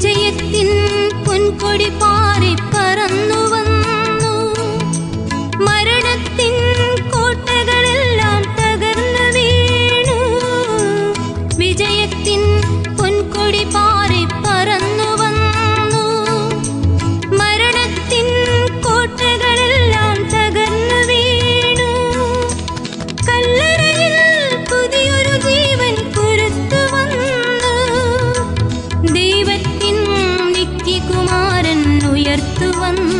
വിജയത്തിൻ പൊൻകൊടി പാറി പറന്നു വന്നു. മരണത്തിൻ കോട്ടകളെല്ലാം തകർന്നു വീണു. വിജയത്തിൻ പൊൻകൊടി പാറി வந்து